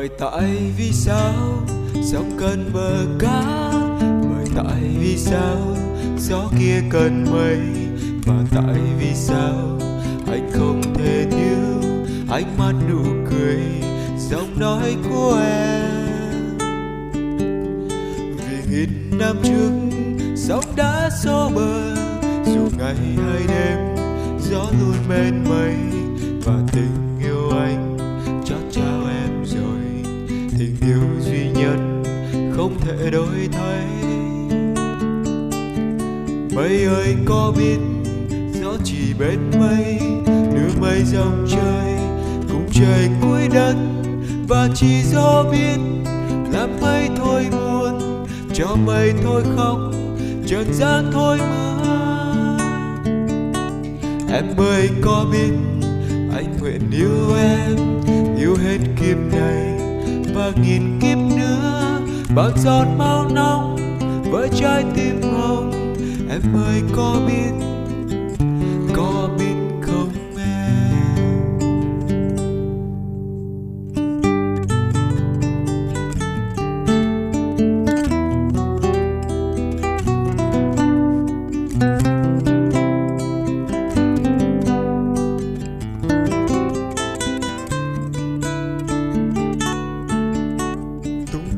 bởi tại vì sao sóng cần bờ cát bởi tại vì sao gió kia cần mây? Và tại vì sao anh không thể thiếu ánh mắt nụ cười giọng nói của em? Vì nghìn năm trước, sóng đã xô bờ dù ngày hay đêm, gió luôn bên mây và tình thể đổi thay. Mây ơi, có biết gió chỉ bên mây đưa mây dòng trời cùng trời cuối đất. Và chỉ gió biết làm mây thôi buồn, cho mây thôi khóc, trần gian thôi mưa em ơi, có biết anh nguyện yêu em yêu hết kiếp này và nghìn kiếp nữa bao giọt máu nóng với trái tim hồng em ơi có biết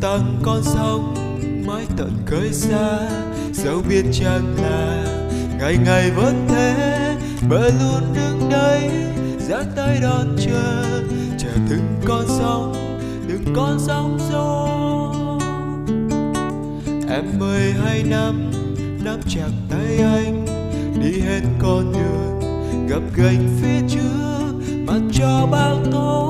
tầng con sóng mãi tận khơi xa. Dẫu biết chẳng là ngày ngày vẫn thế, bờ luôn đứng đây giang tay đón chờ. Chờ từng con sóng từng con sóng gió. Em mười hai năm, nắm chặt tay anh, đi hết con đường gặp gành phía trước. Mặc cho bao tố